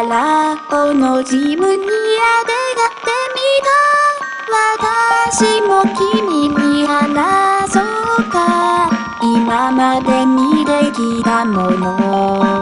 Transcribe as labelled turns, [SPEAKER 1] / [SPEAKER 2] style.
[SPEAKER 1] からこの自分にあてがってみた私も君に話そうか。今まで見てきたもの。